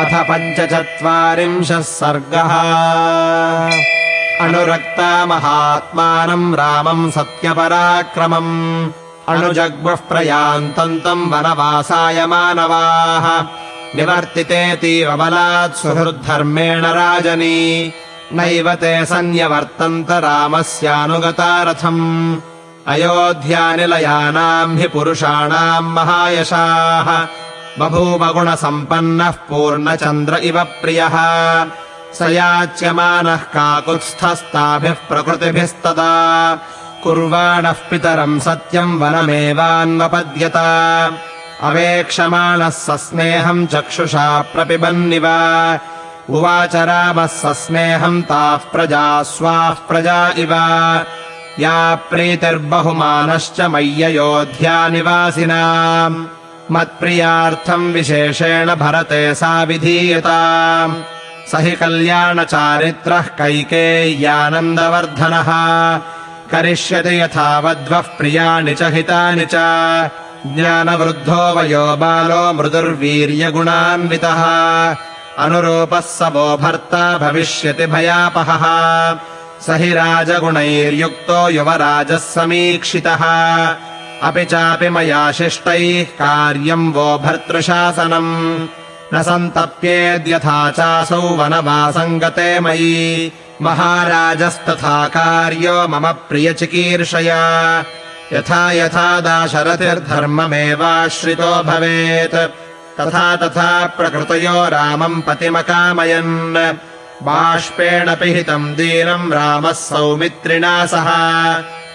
अथ पञ्चचत्वारिंशः सर्गः। अनुरक्ता महात्मानम् रामम् सत्यपराक्रमम्। अणुजग्मुः प्रयान्तम् वनवासाय मानवाः। निवर्तितेतीव बलात् सुहृद्धर्मेण राजनी। नैव ते सन्न्यवर्तन्त रामस्यानुगता रथम् अयोध्यानिलयानाम् हि पुरुषाणाम् महायशाः बभूवगुणसम्पन्नः पूर्णचन्द्र इव प्रियः। स याच्यमानः काकुत्स्थस्ताभिः प्रकृतिभिस्तदा। कुर्वाणः पितरम् सत्यम् वनमेवान्वपद्यत। अवेक्षमाणः सस्नेहम् चक्षुषा प्रपिबन्निव। उवाच रामः सस्नेहम् ताः प्रजा स्वाः प्रजा इव। या प्रीतिर्बहुमानश्च मय्ययोध्यानिवासिनाम् मत्प्रियार्थम् विशेषेण भरते सा विधीयताम् स हि कल्याणचारित्रः कैकेय्यानन्दवर्धनः। करिष्यति यथावद्वः प्रियाणि च हितानि च। ज्ञानवृद्धो वयो बालो मृदुर्वीर्यगुणान्वितः। अनुरूपः स वो भर्ता भविष्यति भयापहः। स हि राजगुणैर्युक्तो युवराजः समीक्षितः अपि चापि मया शिष्टैः कार्यम् वो भर्तृशासनम्। न सन्तप्येद्यथा चासौ वनवासम् गते मयि। महाराजस्तथा कार्यो मम प्रियचिकीर्षया। यथा यथा दाशरथिर्धर्ममेवाश्रितो भवेत्। तथा तथा प्रकृतयो रामम् पतिमकामयन्। बाष्पेण पिहितम् दीनम् रामः सौमित्रिणा सह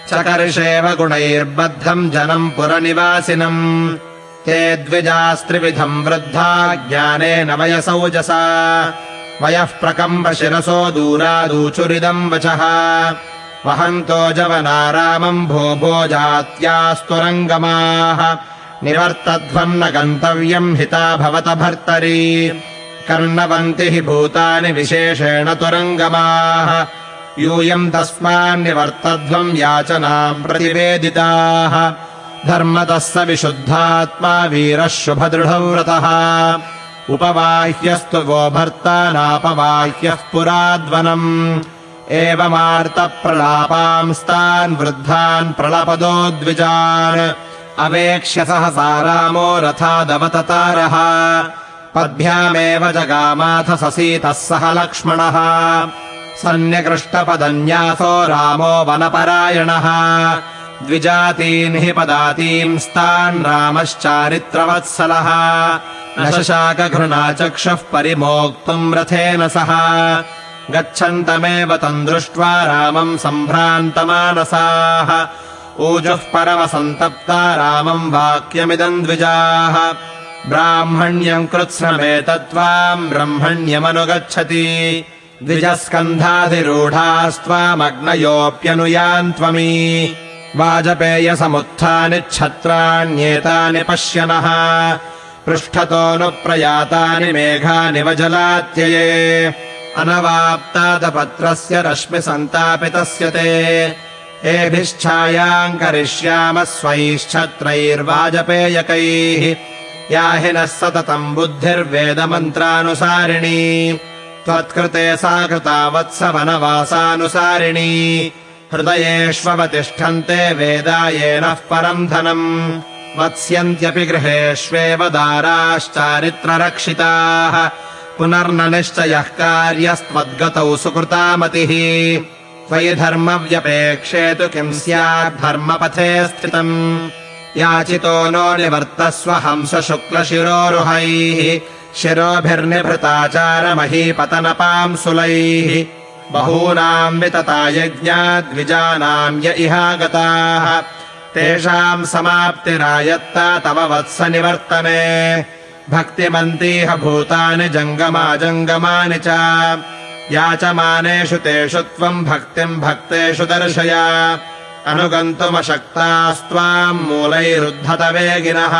चकर्षेव गुणैर्बद्धम् जनम् पुरनिवासिनम्। ते द्विजास्त्रिविधम् वृद्धा ज्ञानेन वयसौजसा। वयः प्रकम्ब शिरसो दूरादूचुरिदम् वचः। वहन्तो जवना रामम् भो भो जात्यास्तुरङ्गमाः। निवर्तध्वन्न गन्तव्यम् हिता भवत भर्तरी। कर्णवन्ति हि भूतानि विशेषेण तुरङ्गमाः यूयम् तस्मान्निवर्तध्वम् याचनाम् प्रतिवेदिताः। धर्मतः स विशुद्धात्मा वीरः शुभदृढौ व्रतः उपवाह्यस्तु वो भर्ता नापवाह्यः पुराद्वनम्। एवमार्तप्रलापांस्तान् वृद्धान् प्रलपदो द्विजान्। अवेक्ष्य सहसा रामो रथादवततारः। पद्भ्यामेव जगामाथ ससीतः सह लक्ष्मणः सन्निकृष्टपदन्यासो रामो वनपरायणः। द्विजातीन् हि पदातींस्तान् रामश्चारित्रवत्सलः। न शशाकघृणा चक्षुः परिमोक्तुम् रथेन सह। गच्छन्तमेव तम् दृष्ट्वा रामम् सम्भ्रान्तमानसाः। ऊजुः परमसन्तप्ता रामम् वाक्यमिदम् द्विजाः। ब्राह्मण्यम् कृत्स्नमेतत्त्वाम् ब्रह्मण्यमनुगच्छति द्विजस्कन्धाधिरूढास्त्वामग्नयोऽप्यनुयान् त्वमी। वाजपेयसमुत्थानि पश्यनः। पृष्ठतोऽनुप्रयातानि मेघानि वजलात्यये। अनवाप्तादपत्रस्य रश्मिसन्तापितस्य ते। एभिश्छायाम् करिष्यामः स्वैश्छत्रैर्वाजपेयकैः। याहि नः सततम् बुद्धिर्वेदमन्त्रानुसारिणी त्वत्कृते सा कृता वत्स वनवासानुसारिणी हृदयेष्ववतिष्ठन्ते वेदायेनः परम् धनम् वत्स्यन्त्यपि गृहेष्वेव दाराश्चारित्ररक्षिताः। पुनर्न निश्चयः कार्यस्त्वद्गतौ सुकृतामतिः। त्वयि धर्मव्यपेक्षे तु किम् स्यात् धर्मपथे स्थितम्। याचितो नो निवर्तस्व हंस शुक्लशिरोरुहैः शिरोभिर्निभृताचारमहीपतनपांसुलैः। बहूनाम् वितता यज्ञाद्विजानाम् य इहागताः। तेषाम् समाप्तिरायत्ता तव वत्स निवर्तने भक्तिमन्तीह भूतानि जङ्गमाजङ्गमानि च। याचमानेषु तेषु त्वम् भक्तिम् भक्तेषु दर्शय। अनुगन्तुमशक्तास्त्वाम् मूलैरुद्धत वेगिनः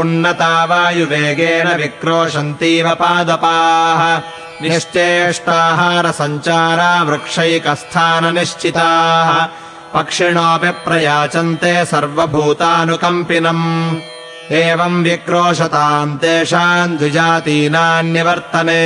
उन्नता वायुवेगेन विक्रोशन्तीव पादपाः। निश्चेष्टाहारसञ्चारा वृक्षैकस्थाननिश्चिताः पक्षिणोऽपि प्रयाचन्ते सर्वभूतानुकम्पिनम्। एवम् विक्रोशताम् तेषाम् द्विजातीनान्यवर्तने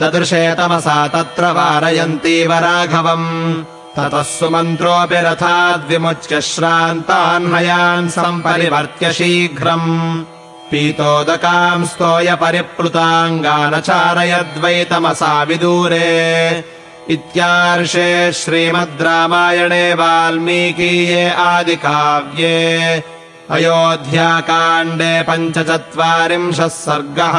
ददृशे तमसा तत्र वारयन्तीव राघवम् ततः सुमन्त्रोऽपि रथाद्विमुच्य श्रान्तान्मयान् सम्परिवर्त्य शीघ्रम्। पीतोदकाम् स्तोय परिप्लुताङ्गानचारयद्वैतमसा विदूरे। इत्यार्षे श्रीमद् रामायणे वाल्मीकीये आदिकाव्ये। अयोध्याकाण्डे पञ्चचत्वारिंशः सर्गः